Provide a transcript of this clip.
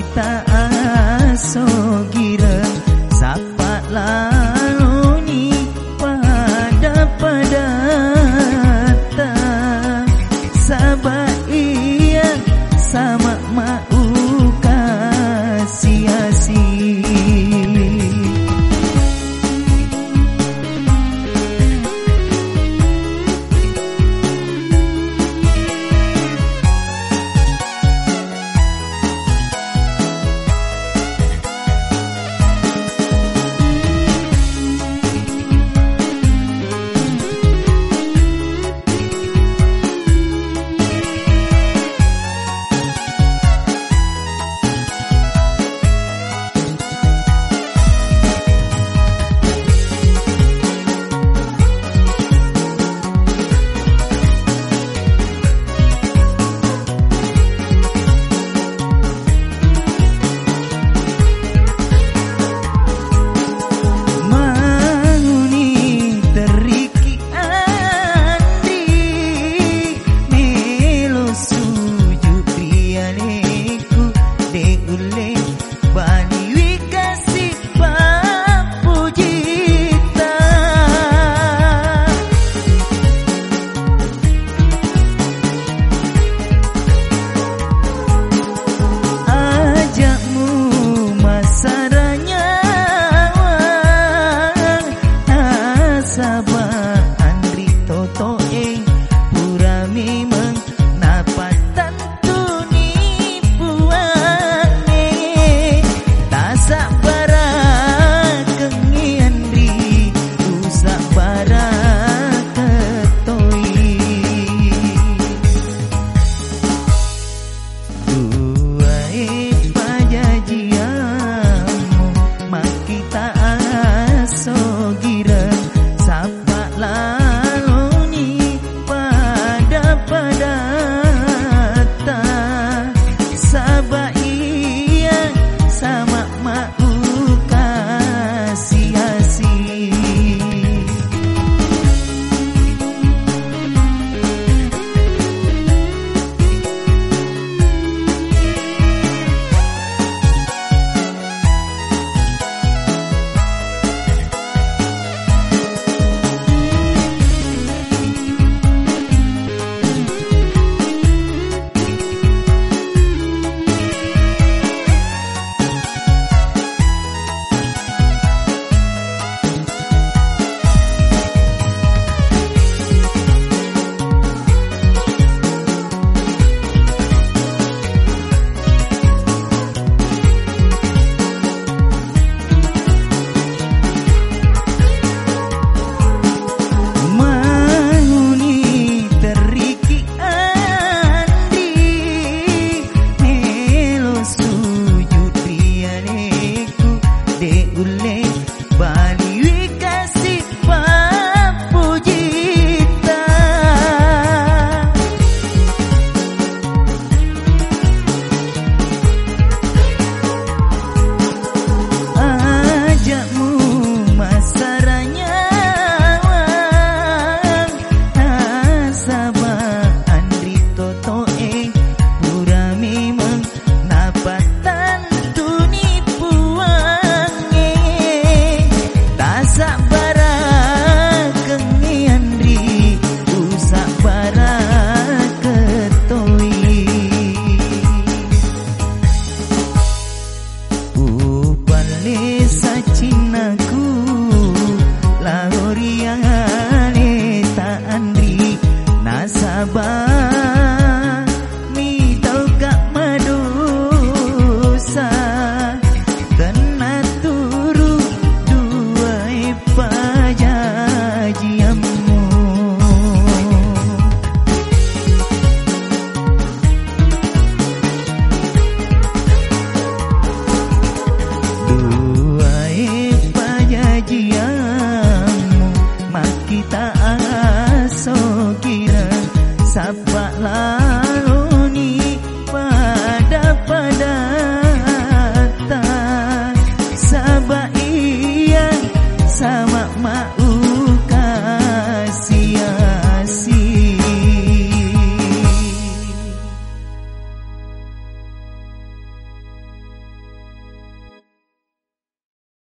kita aso gira sapat lalu ni pada pada ta sabai sama bullet sabbalah